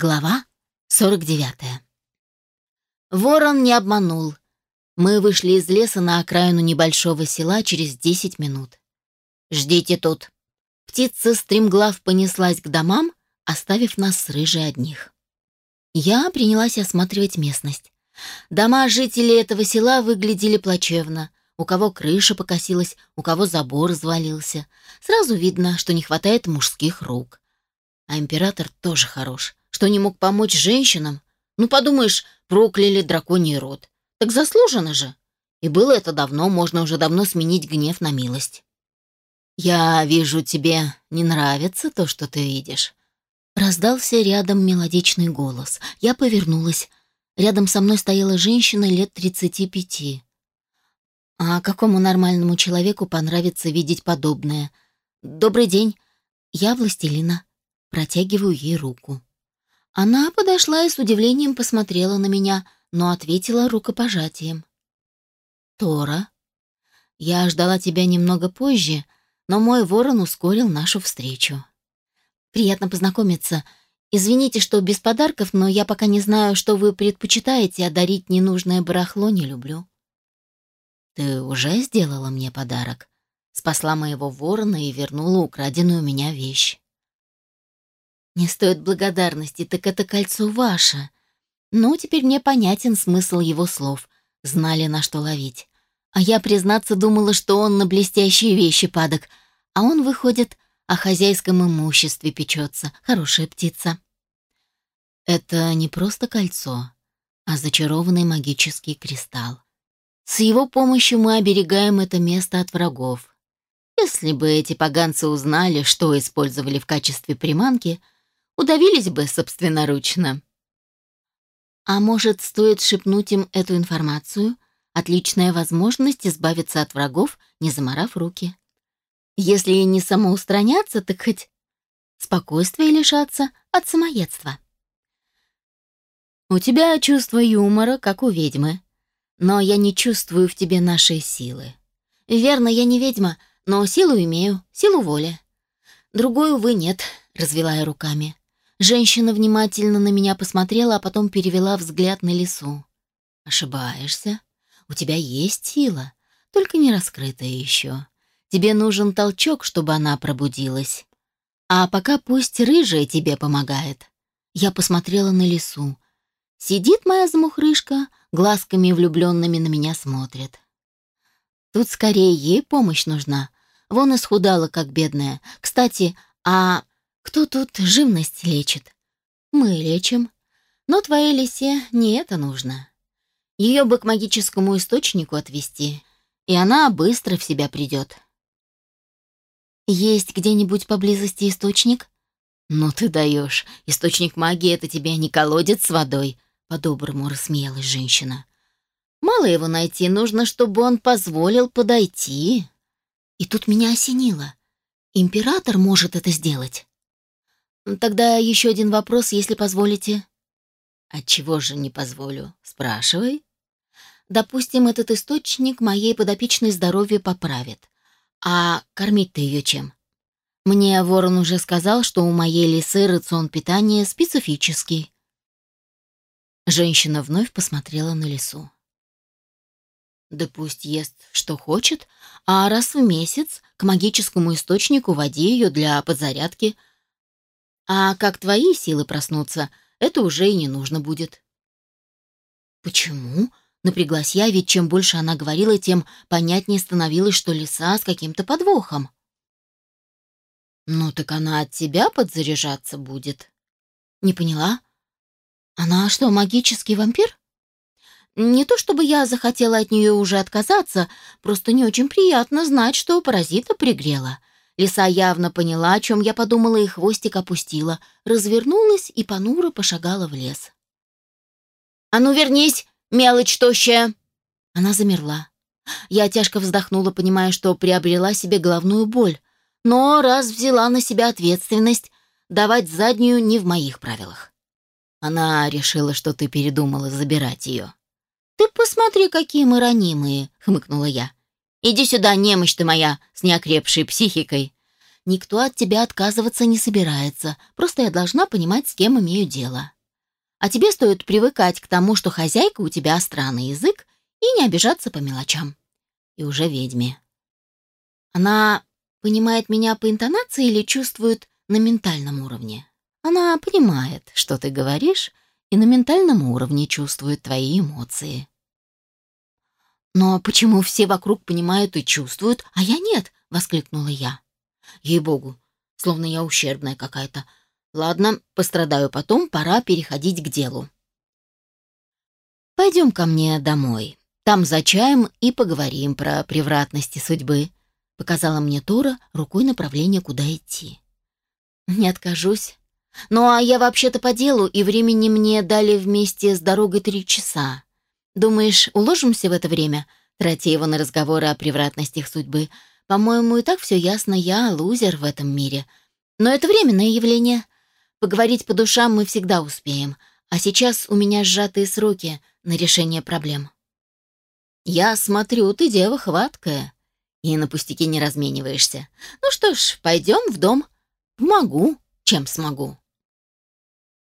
Глава 49. Ворон не обманул. Мы вышли из леса на окраину небольшого села через 10 минут. «Ждите тут». Птица стремглав понеслась к домам, оставив нас с рыжей одних. Я принялась осматривать местность. Дома жителей этого села выглядели плачевно. У кого крыша покосилась, у кого забор развалился. Сразу видно, что не хватает мужских рук. А император тоже хорош что не мог помочь женщинам? Ну, подумаешь, прокляли драконий род. Так заслуженно же. И было это давно, можно уже давно сменить гнев на милость. «Я вижу, тебе не нравится то, что ты видишь». Раздался рядом мелодичный голос. Я повернулась. Рядом со мной стояла женщина лет тридцати пяти. А какому нормальному человеку понравится видеть подобное? «Добрый день. Я властелина». Протягиваю ей руку. Она подошла и с удивлением посмотрела на меня, но ответила рукопожатием. «Тора, я ждала тебя немного позже, но мой ворон ускорил нашу встречу. Приятно познакомиться. Извините, что без подарков, но я пока не знаю, что вы предпочитаете, а дарить ненужное барахло не люблю». «Ты уже сделала мне подарок?» Спасла моего ворона и вернула украденную у меня вещь. Не стоит благодарности, так это кольцо ваше. Ну, теперь мне понятен смысл его слов. Знали, на что ловить. А я, признаться, думала, что он на блестящие вещи падок, а он, выходит, о хозяйском имуществе печется. Хорошая птица. Это не просто кольцо, а зачарованный магический кристалл. С его помощью мы оберегаем это место от врагов. Если бы эти поганцы узнали, что использовали в качестве приманки — Удавились бы собственноручно. А может, стоит шепнуть им эту информацию? Отличная возможность избавиться от врагов, не заморав руки. Если не самоустраняться, так хоть спокойствие лишаться от самоедства. У тебя чувство юмора, как у ведьмы. Но я не чувствую в тебе нашей силы. Верно, я не ведьма, но силу имею, силу воли. Другой, увы, нет, развела я руками. Женщина внимательно на меня посмотрела, а потом перевела взгляд на лесу. «Ошибаешься. У тебя есть сила, только не раскрытая еще. Тебе нужен толчок, чтобы она пробудилась. А пока пусть рыжая тебе помогает». Я посмотрела на лесу. Сидит моя замухрышка, глазками влюбленными на меня смотрит. Тут скорее ей помощь нужна. Вон исхудала, как бедная. Кстати, а кто тут живность лечит? Мы лечим. Но твоей лисе не это нужно. Ее бы к магическому источнику отвести, и она быстро в себя придет. Есть где-нибудь поблизости источник? Ну ты даешь. Источник магии — это тебе не колодец с водой. По-доброму рассмеялась женщина. Мало его найти, нужно, чтобы он позволил подойти. И тут меня осенило. Император может это сделать. Тогда еще один вопрос, если позволите. Отчего же не позволю? Спрашивай. Допустим, этот источник моей подопечной здоровье поправит. А кормить-то ее чем? Мне ворон уже сказал, что у моей лисы рацион питания специфический. Женщина вновь посмотрела на лису. Да пусть ест, что хочет, а раз в месяц к магическому источнику води ее для подзарядки – а как твои силы проснутся, это уже и не нужно будет. Почему? Напряглась я, ведь чем больше она говорила, тем понятнее становилось, что лиса с каким-то подвохом. Ну так она от тебя подзаряжаться будет. Не поняла? Она что, магический вампир? Не то чтобы я захотела от нее уже отказаться, просто не очень приятно знать, что паразита пригрела. Лиса явно поняла, о чем я подумала, и хвостик опустила, развернулась и понуро пошагала в лес. «А ну вернись, мелочь тощая!» Она замерла. Я тяжко вздохнула, понимая, что приобрела себе головную боль. Но раз взяла на себя ответственность, давать заднюю не в моих правилах. Она решила, что ты передумала забирать ее. «Ты посмотри, какие мы ранимые!» — хмыкнула я. Иди сюда, немощь ты моя, с неокрепшей психикой. Никто от тебя отказываться не собирается, просто я должна понимать, с кем имею дело. А тебе стоит привыкать к тому, что хозяйка у тебя странный язык, и не обижаться по мелочам. И уже ведьме. Она понимает меня по интонации или чувствует на ментальном уровне? Она понимает, что ты говоришь, и на ментальном уровне чувствует твои эмоции. «Но почему все вокруг понимают и чувствуют, а я нет?» — воскликнула я. «Ей-богу, словно я ущербная какая-то. Ладно, пострадаю потом, пора переходить к делу». «Пойдем ко мне домой. Там за чаем и поговорим про превратности судьбы», — показала мне Тора рукой направление, куда идти. «Не откажусь. Ну а я вообще-то по делу, и времени мне дали вместе с дорогой три часа. Думаешь, уложимся в это время, тратя его на разговоры о превратностях судьбы? По-моему, и так все ясно, я лузер в этом мире. Но это временное явление. Поговорить по душам мы всегда успеем, а сейчас у меня сжатые сроки на решение проблем. Я смотрю, ты дева хваткая, и на пустяки не размениваешься. Ну что ж, пойдем в дом. Помогу, чем смогу.